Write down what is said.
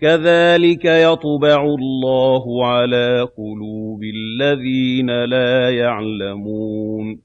كَذَٰلِكَ يَطْبَعُ اللَّهُ عَلَىٰ قُلُوبِ الَّذِينَ لَا يَعْلَمُونَ